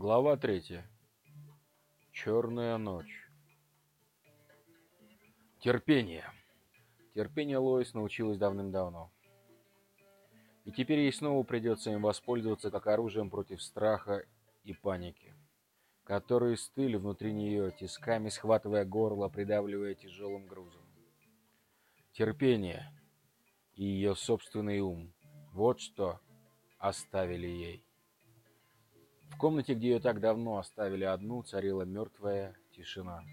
Глава третья. Черная ночь. Терпение. Терпение Лоис научилась давным-давно. И теперь ей снова придется им воспользоваться как оружием против страха и паники, которые стыли внутри нее, тисками схватывая горло, придавливая тяжелым грузом. Терпение и ее собственный ум – вот что оставили ей. В комнате, где ее так давно оставили одну, царила мертвая тишина.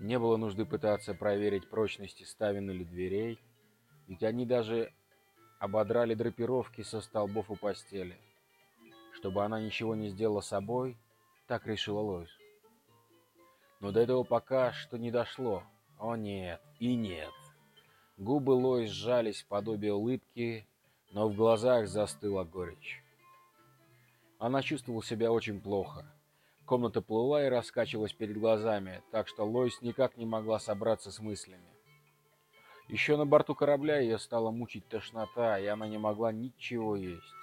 Не было нужды пытаться проверить прочности ставен или дверей, ведь они даже ободрали драпировки со столбов у постели. Чтобы она ничего не сделала собой, так решила Лоис. Но до этого пока что не дошло. О нет и нет. Губы Лоис сжались в подобие улыбки, но в глазах застыла горечь. Она чувствовала себя очень плохо. Комната плыла и раскачивалась перед глазами, так что Лоис никак не могла собраться с мыслями. Еще на борту корабля ее стала мучить тошнота, и она не могла ничего есть.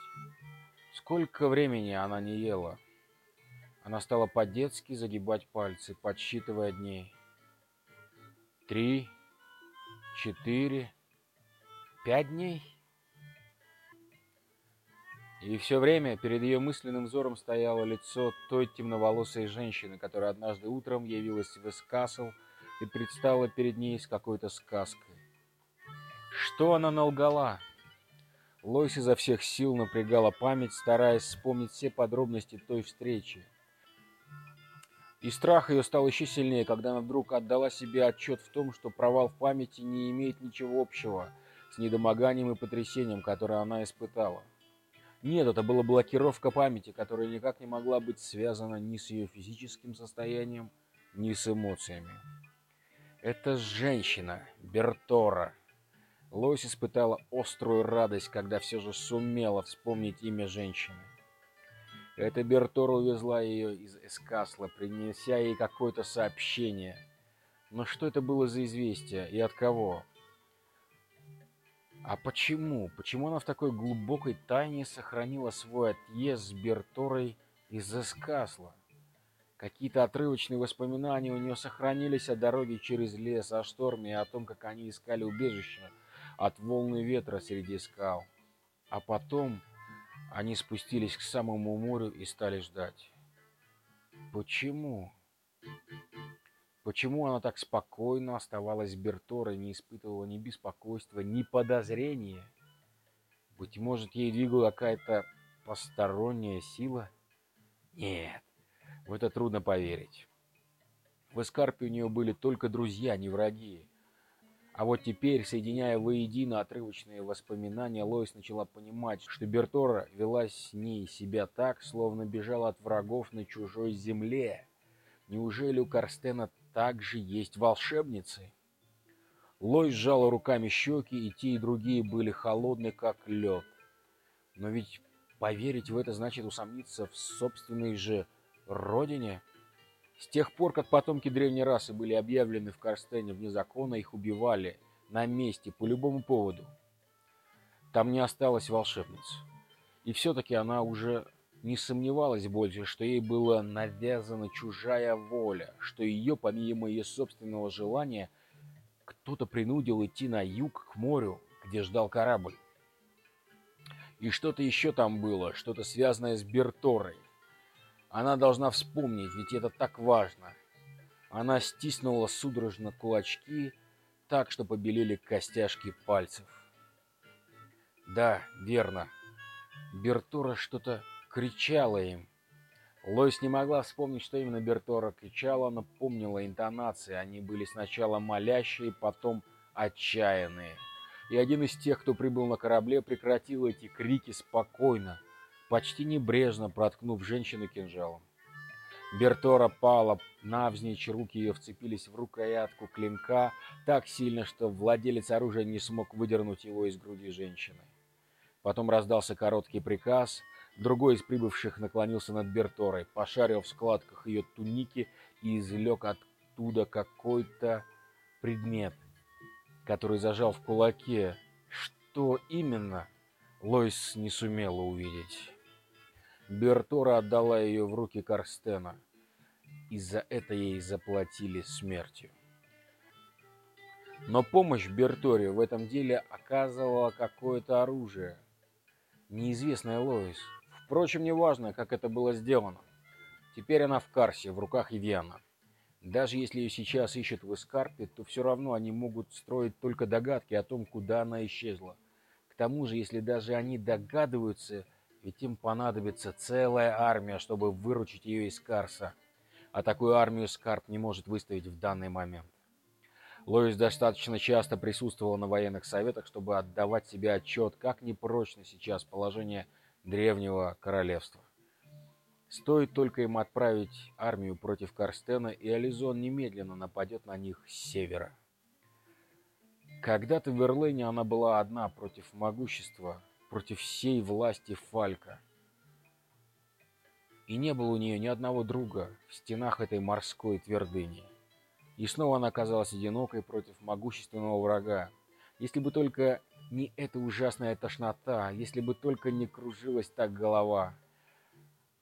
Сколько времени она не ела. Она стала по-детски загибать пальцы, подсчитывая дней. Три, четыре, пять дней? И все время перед ее мысленным взором стояло лицо той темноволосой женщины, которая однажды утром явилась в Эскасл и предстала перед ней с какой-то сказкой. Что она налгала? Лойс изо всех сил напрягала память, стараясь вспомнить все подробности той встречи. И страх ее стал еще сильнее, когда она вдруг отдала себе отчет в том, что провал в памяти не имеет ничего общего с недомоганием и потрясением, которое она испытала. Нет, это была блокировка памяти, которая никак не могла быть связана ни с ее физическим состоянием, ни с эмоциями. Это женщина, Бертора. Лоис испытала острую радость, когда все же сумела вспомнить имя женщины. Эта Бертора увезла ее из Эскасла, принеся ей какое-то сообщение. Но что это было за известие и от кого? А почему? Почему она в такой глубокой тайне сохранила свой отъезд с Берторой из Эскасла? Какие-то отрывочные воспоминания у нее сохранились о дороге через лес, о шторме и о том, как они искали убежище от волны ветра среди скал. А потом они спустились к самому морю и стали ждать. Почему? Почему она так спокойно оставалась Берторой, не испытывала ни беспокойства, ни подозрения? Быть может, ей двигала какая-то посторонняя сила? Нет, в это трудно поверить. В Эскарпе у нее были только друзья, не враги. А вот теперь, соединяя воедино отрывочные воспоминания, Лоис начала понимать, что Бертора вела с ней себя так, словно бежала от врагов на чужой земле. Неужели у Карстена также есть волшебницы? Лой сжала руками щеки, и те, и другие были холодны, как лед. Но ведь поверить в это значит усомниться в собственной же родине. С тех пор, как потомки древней расы были объявлены в Карстене вне закона, их убивали на месте по любому поводу. Там не осталось волшебниц. И все-таки она уже не сомневалась больше, что ей была навязана чужая воля, что ее, помимо ее собственного желания, кто-то принудил идти на юг к морю, где ждал корабль. И что-то еще там было, что-то связанное с Берторой. Она должна вспомнить, ведь это так важно. Она стиснула судорожно кулачки, так, что побелели костяшки пальцев. Да, верно. Бертора что-то кричала им. Лойс не могла вспомнить, что именно Бертора кричала, но помнила интонации. Они были сначала молящие, потом отчаянные. И один из тех, кто прибыл на корабле, прекратил эти крики спокойно, почти небрежно проткнув женщину кинжалом. Бертора пала навзничь, руки ее вцепились в рукоятку клинка так сильно, что владелец оружия не смог выдернуть его из груди женщины. Потом раздался короткий приказ — Другой из прибывших наклонился над Берторой, пошарил в складках ее туники и извлек оттуда какой-то предмет, который зажал в кулаке. Что именно, Лойс не сумела увидеть. Бертора отдала ее в руки Карстена, и за это ей заплатили смертью. Но помощь Берторе в этом деле оказывала какое-то оружие, неизвестное Лоис. Впрочем, неважно, как это было сделано. Теперь она в Карсе, в руках Ивьяна. Даже если ее сейчас ищут в Эскарпе, то все равно они могут строить только догадки о том, куда она исчезла. К тому же, если даже они догадываются, ведь им понадобится целая армия, чтобы выручить ее из Карса. А такую армию Скарп не может выставить в данный момент. Лоис достаточно часто присутствовал на военных советах, чтобы отдавать себе отчет, как непрочно сейчас положение древнего королевства. Стоит только им отправить армию против Карстена, и Ализон немедленно нападет на них с севера. Когда-то в Верлене она была одна против могущества, против всей власти Фалька. И не было у нее ни одного друга в стенах этой морской твердыни. И снова она оказалась одинокой против могущественного врага. Если бы только не эта ужасная тошнота, если бы только не кружилась так голова,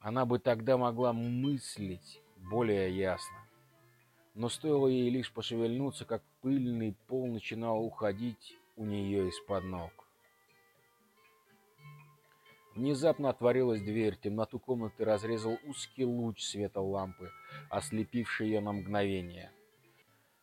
она бы тогда могла мыслить более ясно. Но стоило ей лишь пошевельнуться, как пыльный пол начинал уходить у нее из-под ног. Внезапно отворилась дверь, темноту комнаты разрезал узкий луч света лампы, ослепивший ее на мгновение.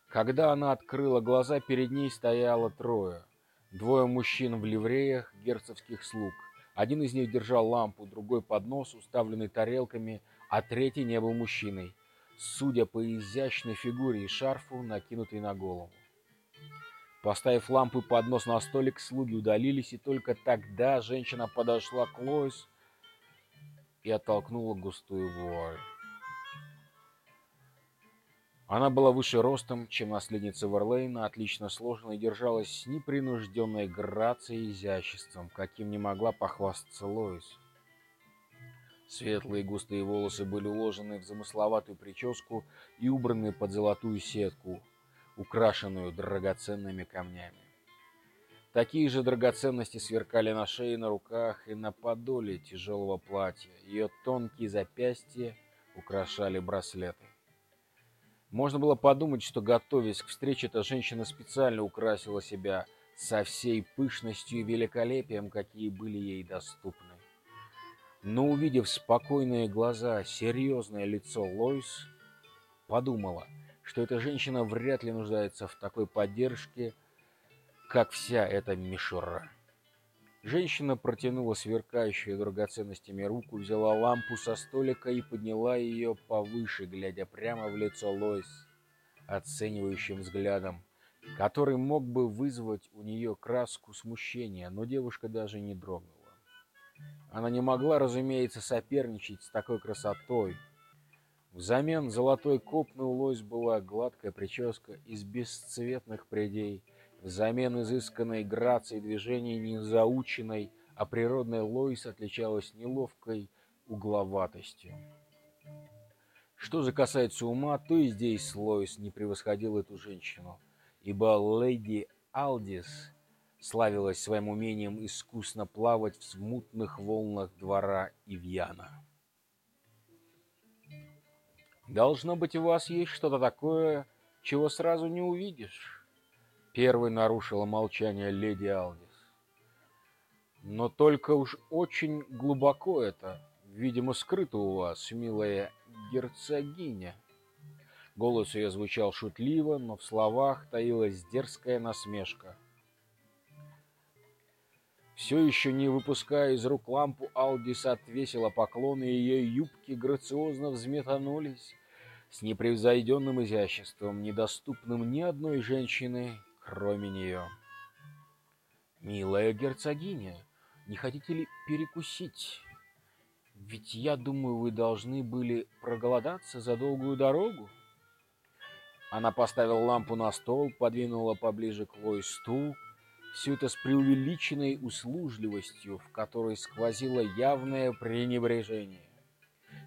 Когда она открыла глаза, перед ней стояло трое. Двое мужчин в ливреях герцогских слуг. Один из них держал лампу, другой поднос, уставленный тарелками, а третий не был мужчиной, судя по изящной фигуре и шарфу, накинутой на голову. Поставив лампу и поднос на столик, слуги удалились, и только тогда женщина подошла к Лоис и оттолкнула густую вуаль. Она была выше ростом, чем наследница Верлейна, отлично сложена и держалась с непринужденной грацией и изяществом, каким не могла похвастаться Лоис. Светлые густые волосы были уложены в замысловатую прическу и убраны под золотую сетку, украшенную драгоценными камнями. Такие же драгоценности сверкали на шее, на руках и на подоле тяжелого платья. Ее тонкие запястья украшали браслеты. Можно было подумать, что, готовясь к встрече, эта женщина специально украсила себя со всей пышностью и великолепием, какие были ей доступны. Но, увидев спокойные глаза, серьезное лицо Лойс, подумала, что эта женщина вряд ли нуждается в такой поддержке, как вся эта мишура. Женщина протянула сверкающую драгоценностями руку, взяла лампу со столика и подняла ее повыше, глядя прямо в лицо Лойс оценивающим взглядом, который мог бы вызвать у нее краску смущения, но девушка даже не дрогнула. Она не могла, разумеется, соперничать с такой красотой. Взамен золотой копны у Лойс была гладкая прическа из бесцветных прядей, Взамен изысканной грацией движений не заученной, а природная Лоис отличалась неловкой угловатостью. Что же касается ума, то и здесь Лоис не превосходил эту женщину, ибо леди Алдис славилась своим умением искусно плавать в смутных волнах двора Ивьяна. «Должно быть, у вас есть что-то такое, чего сразу не увидишь». Первой нарушила молчание леди Алдис. Но только уж очень глубоко это, видимо, скрыто у вас, милая герцогиня. Голос ее звучал шутливо, но в словах таилась дерзкая насмешка. Все еще не выпуская из рук лампу, Алдис отвесила поклон, и ее юбки грациозно взметанулись с непревзойденным изяществом, недоступным ни одной женщины кроме нее. «Милая герцогиня, не хотите ли перекусить? Ведь я думаю, вы должны были проголодаться за долгую дорогу». Она поставила лампу на стол, подвинула поближе к Лой стул, все это с преувеличенной услужливостью, в которой сквозило явное пренебрежение.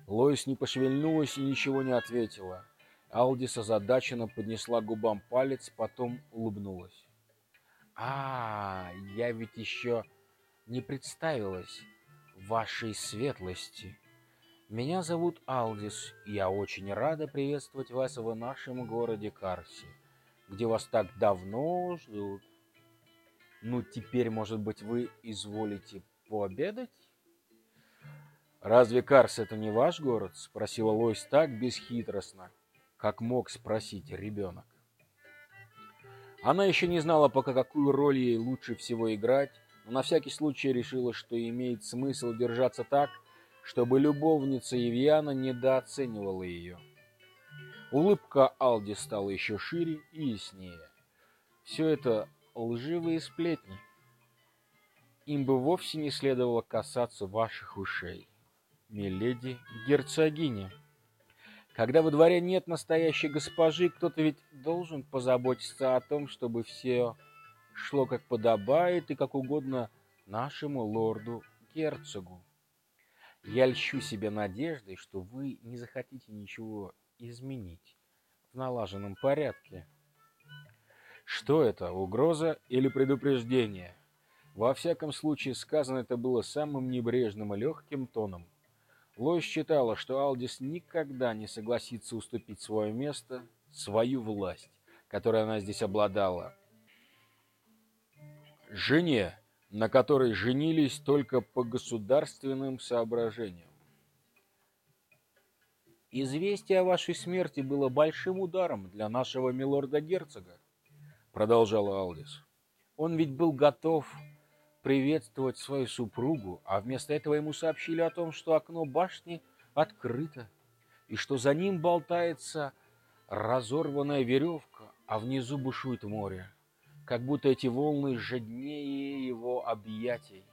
Лоис не пошевельнулась и ничего не ответила. Алдис озадаченно поднесла губам палец, потом улыбнулась. «А, я ведь еще не представилась вашей светлости». Меня зовут Алдис, и я очень рада приветствовать вас в нашем городе Карси, где вас так давно ждут. Ну, теперь, может быть, вы изволите пообедать? «Разве Карс это не ваш город?» — спросила Лойс так бесхитростно, как мог спросить ребенок. Она еще не знала пока, какую роль ей лучше всего играть, но на всякий случай решила, что имеет смысл держаться так, чтобы любовница Евьяна недооценивала ее. Улыбка Алди стала еще шире и яснее. Все это лживые сплетни. Им бы вовсе не следовало касаться ваших ушей миледи герцогиня. Когда во дворе нет настоящей госпожи, кто-то ведь должен позаботиться о том, чтобы все шло как подобает и как угодно нашему лорду-герцогу. Я льщу себе надеждой, что вы не захотите ничего изменить в налаженном порядке. Что это, угроза или предупреждение? Во всяком случае, сказано это было самым небрежным и легким тоном. Лоис считала, что Алдис никогда не согласится уступить свое место, свою власть, которой она здесь обладала. Жене, на которой женились только по государственным соображениям. «Известие о вашей смерти было большим ударом для нашего милорда-герцога», — продолжала Алдис. «Он ведь был готов приветствовать свою супругу, а вместо этого ему сообщили о том, что окно башни открыто, и что за ним болтается разорванная веревка, а внизу бушует море, как будто эти волны жаднее его объятий.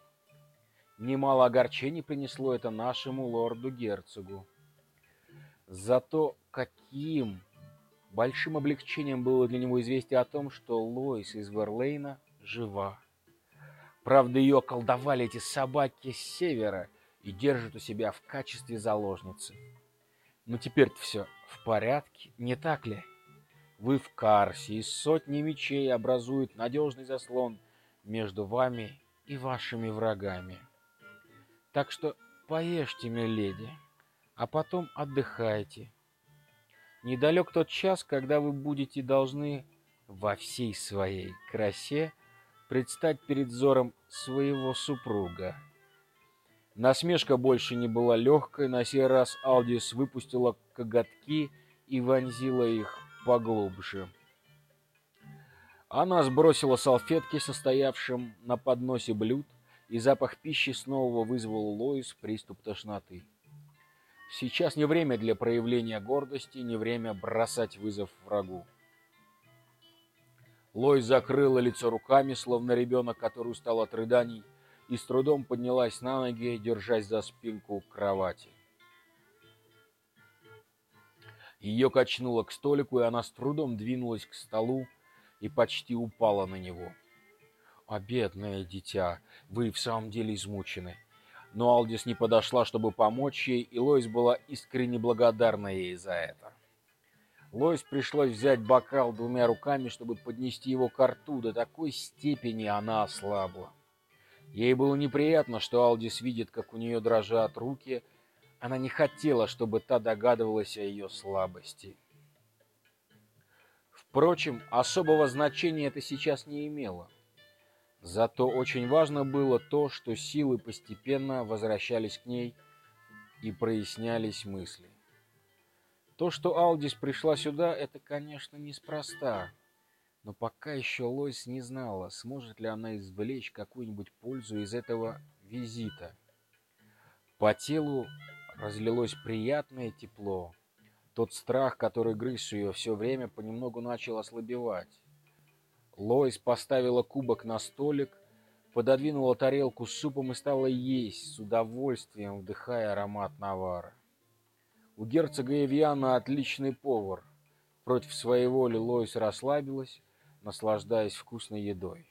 Немало огорчений принесло это нашему лорду-герцогу. Зато каким большим облегчением было для него известие о том, что Лоис из Верлейна жива. Правда, ее околдовали эти собаки с севера и держат у себя в качестве заложницы. Но теперь-то все в порядке, не так ли? Вы в Карсе, и сотни мечей образуют надежный заслон между вами и вашими врагами. Так что поешьте, миледи, а потом отдыхайте. Недалек тот час, когда вы будете должны во всей своей красе предстать перед взором своего супруга. Насмешка больше не была легкой, на сей раз Алдис выпустила коготки и вонзила их поглубже. Она сбросила салфетки, состоявшим на подносе блюд, и запах пищи снова вызвал Лоис приступ тошноты. Сейчас не время для проявления гордости, не время бросать вызов врагу. Лой закрыла лицо руками, словно ребенок, который устал от рыданий, и с трудом поднялась на ноги, держась за спинку кровати. Ее качнуло к столику, и она с трудом двинулась к столу и почти упала на него. «А, бедное дитя, вы в самом деле измучены». Но Алдис не подошла, чтобы помочь ей, и Лоис была искренне благодарна ей за это. Лоис пришлось взять бокал двумя руками, чтобы поднести его к рту. До такой степени она ослабла. Ей было неприятно, что Алдис видит, как у нее дрожат руки. Она не хотела, чтобы та догадывалась о ее слабости. Впрочем, особого значения это сейчас не имело. Зато очень важно было то, что силы постепенно возвращались к ней и прояснялись мысли. То, что Алдис пришла сюда, это, конечно, неспроста. Но пока еще Лойс не знала, сможет ли она извлечь какую-нибудь пользу из этого визита. По телу разлилось приятное тепло. Тот страх, который грыз ее все время, понемногу начал ослабевать. Лойс поставила кубок на столик, пододвинула тарелку с супом и стала есть, с удовольствием вдыхая аромат навара. У герцога Эвиана отличный повар. Против своей воли Лоис расслабилась, наслаждаясь вкусной едой.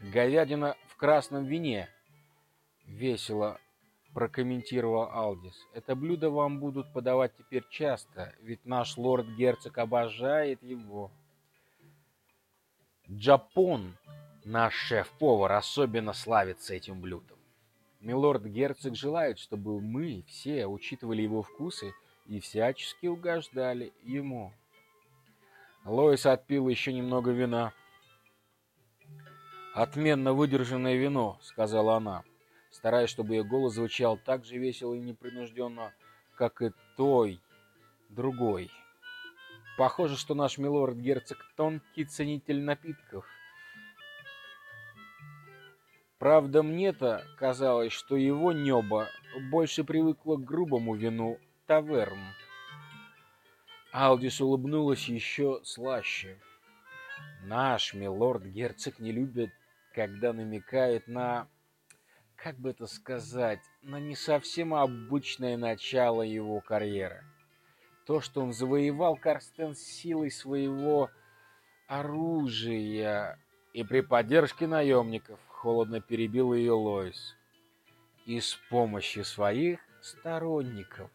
«Говядина в красном вине», — весело прокомментировал Алдис. «Это блюдо вам будут подавать теперь часто, ведь наш лорд-герцог обожает его». Джапон, наш шеф-повар, особенно славится этим блюдом. Милорд-герцог желает, чтобы мы все учитывали его вкусы и всячески угождали ему. Лоис отпил еще немного вина. «Отменно выдержанное вино», — сказала она, стараясь, чтобы ее голос звучал так же весело и непринужденно, как и той, другой. Похоже, что наш милорд-герцог тонкий ценитель напитков. Правда, мне-то казалось, что его небо больше привыкло к грубому вину таверн. Алдис улыбнулась еще слаще. Наш милорд-герцог не любит, когда намекает на, как бы это сказать, на не совсем обычное начало его карьеры. То, что он завоевал Карстен силой своего оружия и при поддержке наемников, холодно перебил ее Лоис. И с помощью своих сторонников,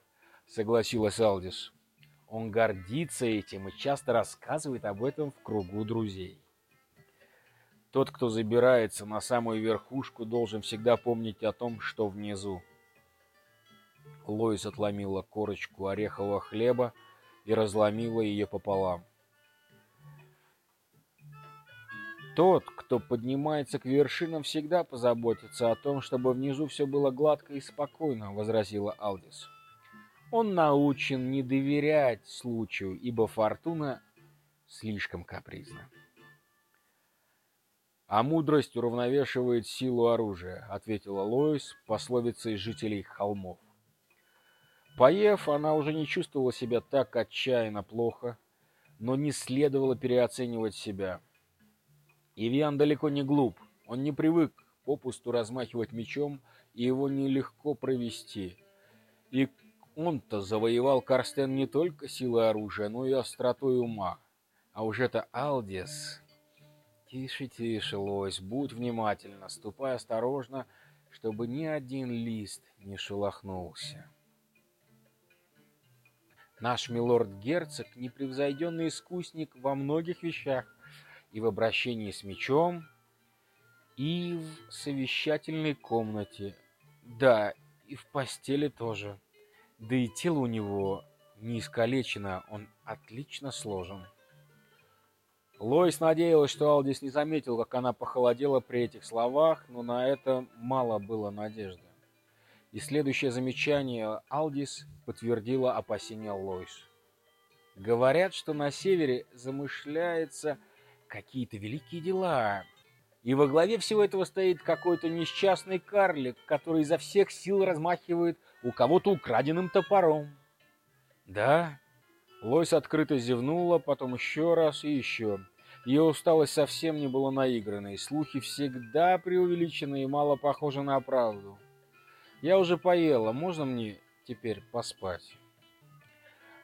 согласилась Алдис. Он гордится этим и часто рассказывает об этом в кругу друзей. Тот, кто забирается на самую верхушку, должен всегда помнить о том, что внизу. Лоис отломила корочку орехового хлеба и разломила ее пополам. Тот, кто поднимается к вершинам, всегда позаботится о том, чтобы внизу все было гладко и спокойно, возразила Алдис. Он научен не доверять случаю, ибо фортуна слишком капризна. А мудрость уравновешивает силу оружия, ответила Лоис пословицей жителей холмов. Поев, она уже не чувствовала себя так отчаянно плохо, но не следовало переоценивать себя. Ивиан далеко не глуп. Он не привык попусту размахивать мечом, и его нелегко провести. И он-то завоевал Карстен не только силой оружия, но и остротой ума. А уж это Алдис... Тише, тише, Лось, будь внимательна, ступай осторожно, чтобы ни один лист не шелохнулся. Наш милорд-герцог — непревзойденный искусник во многих вещах, и в обращении с мечом, и в совещательной комнате. Да, и в постели тоже. Да и тело у него не искалечено, он отлично сложен. Лоис надеялась, что Алдис не заметил, как она похолодела при этих словах, но на это мало было надежды. И следующее замечание Алдис подтвердило опасения Лоис. Говорят, что на севере замышляется какие-то великие дела. И во главе всего этого стоит какой-то несчастный карлик, который изо всех сил размахивает у кого-то украденным топором. Да, Лойс открыто зевнула, потом еще раз и еще. Ее усталость совсем не была наигранной. Слухи всегда преувеличены и мало похожи на правду. Я уже поела, можно мне теперь поспать?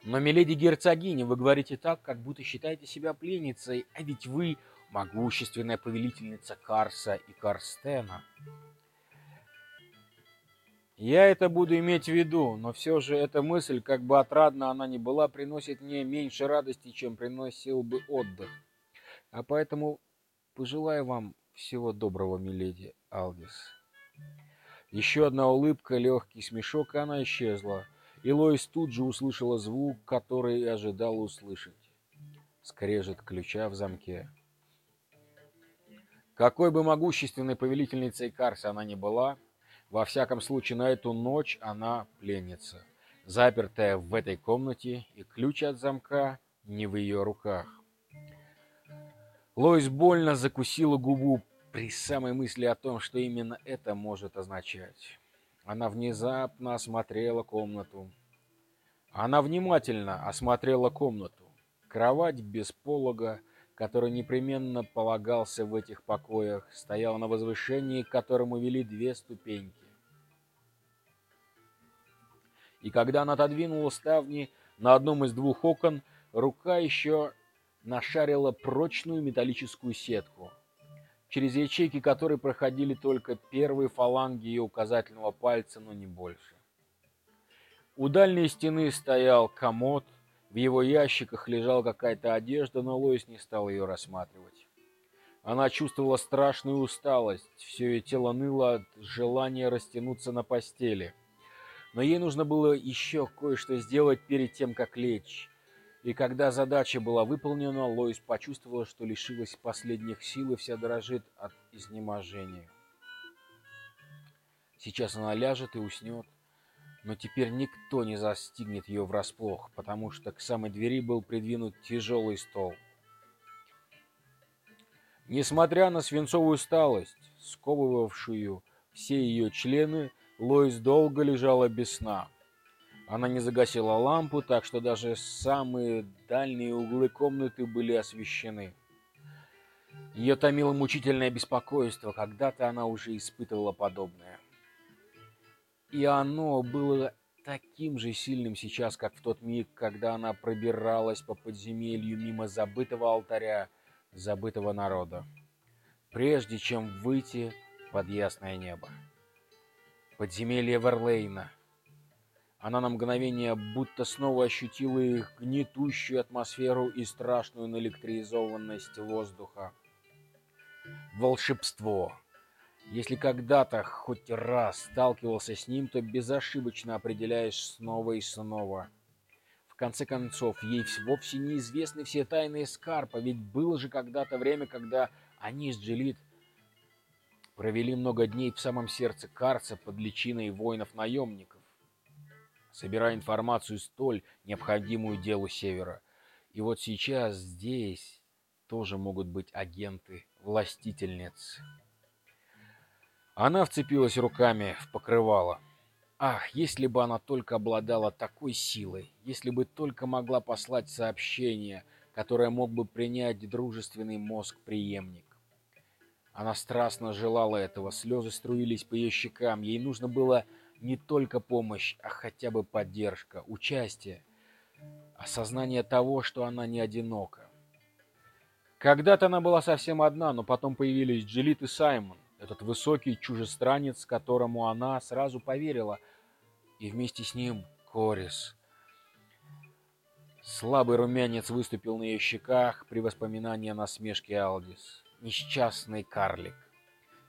Но, миледи герцогиня, вы говорите так, как будто считаете себя пленницей, а ведь вы могущественная повелительница Карса и Карстена. Я это буду иметь в виду, но все же эта мысль, как бы отрадна она ни была, приносит мне меньше радости, чем приносил бы отдых. А поэтому пожелаю вам всего доброго, миледи Алдис. Еще одна улыбка, легкий смешок, и она исчезла. И Лоис тут же услышала звук, который и ожидала услышать. Скрежет ключа в замке. Какой бы могущественной повелительницей Карса она ни была, во всяком случае на эту ночь она пленница, запертая в этой комнате, и ключ от замка не в ее руках. Лоис больно закусила губу при самой мысли о том, что именно это может означать. Она внезапно осмотрела комнату. Она внимательно осмотрела комнату. Кровать без полога, который непременно полагался в этих покоях, стояла на возвышении, к которому вели две ступеньки. И когда она отодвинула ставни на одном из двух окон, рука еще нашарила прочную металлическую сетку — через ячейки которой проходили только первые фаланги ее указательного пальца, но не больше. У дальней стены стоял комод, в его ящиках лежала какая-то одежда, но Лоис не стал ее рассматривать. Она чувствовала страшную усталость, все ее тело ныло от желания растянуться на постели. Но ей нужно было еще кое-что сделать перед тем, как лечь. И когда задача была выполнена, Лоис почувствовала, что лишилась последних сил и вся дрожит от изнеможения. Сейчас она ляжет и уснет, но теперь никто не застигнет ее врасплох, потому что к самой двери был придвинут тяжелый стол. Несмотря на свинцовую усталость, сковывавшую все ее члены, Лоис долго лежала без сна. Она не загасила лампу, так что даже самые дальние углы комнаты были освещены. Ее томило мучительное беспокойство, когда-то она уже испытывала подобное. И оно было таким же сильным сейчас, как в тот миг, когда она пробиралась по подземелью мимо забытого алтаря, забытого народа, прежде чем выйти под ясное небо. Подземелье Верлейна — она на мгновение будто снова ощутила их гнетущую атмосферу и страшную наэлектризованность воздуха. Волшебство. Если когда-то хоть раз сталкивался с ним, то безошибочно определяешь снова и снова. В конце концов, ей вовсе неизвестны все тайны Скарпа, ведь было же когда-то время, когда они с Джилит провели много дней в самом сердце Карца под личиной воинов-наемников собирая информацию столь необходимую делу Севера. И вот сейчас здесь тоже могут быть агенты, властительниц. Она вцепилась руками в покрывало. Ах, если бы она только обладала такой силой, если бы только могла послать сообщение, которое мог бы принять дружественный мозг-преемник. Она страстно желала этого, слезы струились по ее щекам, ей нужно было не только помощь, а хотя бы поддержка, участие, осознание того, что она не одинока. Когда-то она была совсем одна, но потом появились Джилит и Саймон, этот высокий чужестранец, которому она сразу поверила, и вместе с ним Корис. Слабый румянец выступил на ее щеках при воспоминании о насмешке Алдис. Несчастный карлик.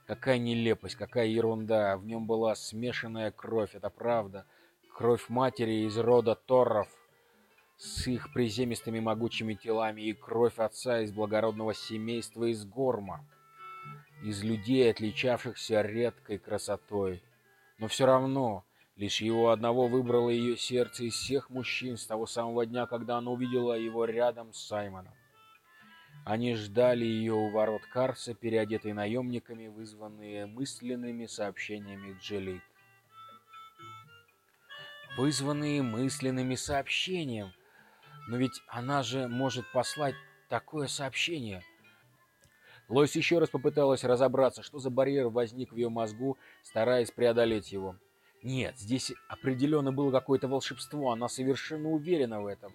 Какая нелепость, какая ерунда. В нем была смешанная кровь, это правда. Кровь матери из рода Торров с их приземистыми могучими телами и кровь отца из благородного семейства из Горма. Из людей, отличавшихся редкой красотой. Но все равно, лишь его одного выбрало ее сердце из всех мужчин с того самого дня, когда она увидела его рядом с Саймоном. Они ждали ее у ворот Карса, переодетые наемниками, вызванные мысленными сообщениями Джелит. Вызванные мысленными сообщением. Но ведь она же может послать такое сообщение. Лойс еще раз попыталась разобраться, что за барьер возник в ее мозгу, стараясь преодолеть его. Нет, здесь определенно было какое-то волшебство, она совершенно уверена в этом.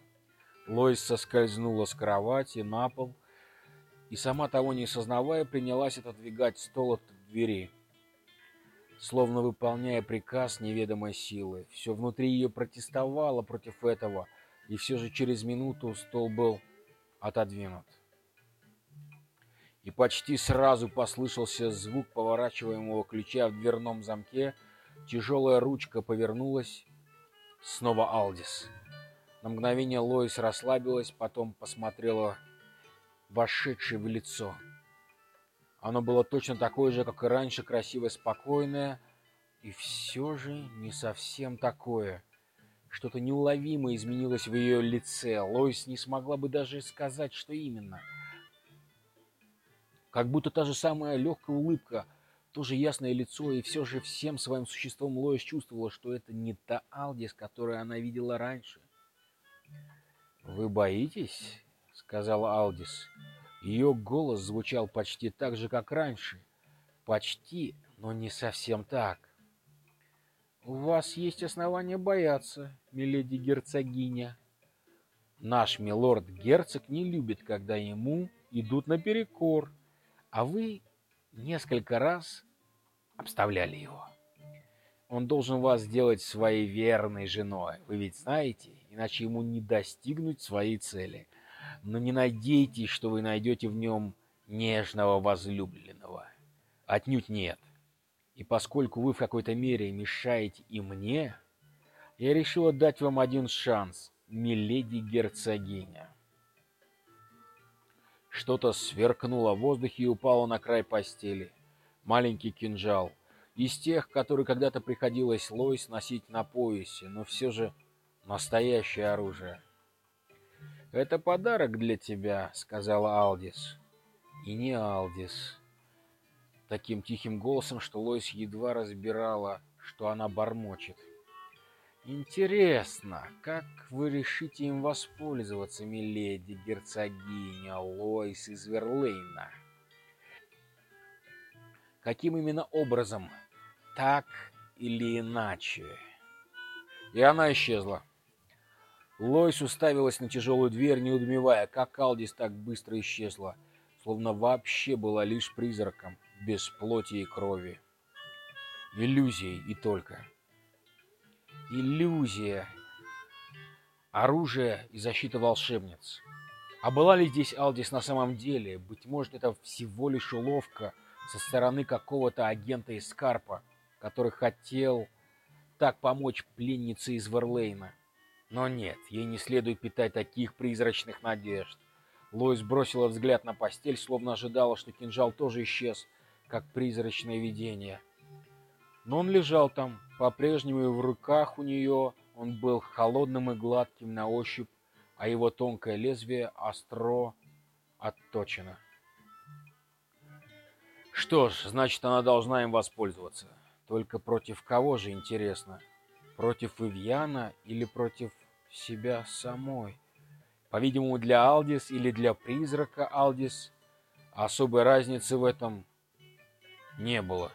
Лойс соскользнула с кровати на пол, и сама того не сознавая, принялась отодвигать стол от двери, словно выполняя приказ неведомой силы. Все внутри ее протестовало против этого, и все же через минуту стол был отодвинут. И почти сразу послышался звук поворачиваемого ключа в дверном замке, тяжелая ручка повернулась, снова Алдис. На мгновение Лоис расслабилась, потом посмотрела вошедшей в лицо. Оно было точно такое же, как и раньше, красивое, спокойное, и все же не совсем такое. Что-то неуловимое изменилось в ее лице. Лоис не смогла бы даже сказать, что именно. Как будто та же самая легкая улыбка, тоже ясное лицо, и все же всем своим существом Лоис чувствовала, что это не та Алдис, которую она видела раньше. «Вы боитесь?» Сказала Алдис. Ее голос звучал почти так же, как раньше. Почти, но не совсем так. «У вас есть основания бояться, миледи герцогиня. Наш милорд-герцог не любит, когда ему идут наперекор, а вы несколько раз обставляли его. Он должен вас сделать своей верной женой, вы ведь знаете, иначе ему не достигнуть своей цели» но не надейтесь, что вы найдете в нем нежного возлюбленного. Отнюдь нет. И поскольку вы в какой-то мере мешаете и мне, я решила дать вам один шанс, миледи-герцогиня. Что-то сверкнуло в воздухе и упало на край постели. Маленький кинжал. Из тех, которые когда-то приходилось Лойс носить на поясе, но все же настоящее оружие. «Это подарок для тебя», — сказала Алдис. И не Алдис. Таким тихим голосом, что Лойс едва разбирала, что она бормочет. Интересно, как вы решите им воспользоваться, миледи герцогиня Лойс из Верлейна? Каким именно образом? Так или иначе? И она исчезла. Лойс уставилась на тяжелую дверь, не удумевая, как Алдис так быстро исчезла, словно вообще была лишь призраком, без плоти и крови. Иллюзией и только иллюзия, оружие и защита волшебниц. А была ли здесь Алдис на самом деле? Быть может, это всего лишь уловка со стороны какого-то агента из Скарпа, который хотел так помочь пленнице из Верлейна. Но нет, ей не следует питать таких призрачных надежд. Лоис бросила взгляд на постель, словно ожидала, что кинжал тоже исчез, как призрачное видение. Но он лежал там, по-прежнему и в руках у нее он был холодным и гладким на ощупь, а его тонкое лезвие остро отточено. Что ж, значит, она должна им воспользоваться. Только против кого же, интересно? Против Ивьяна или против себя самой? По-видимому, для Алдис или для призрака Алдис особой разницы в этом не было.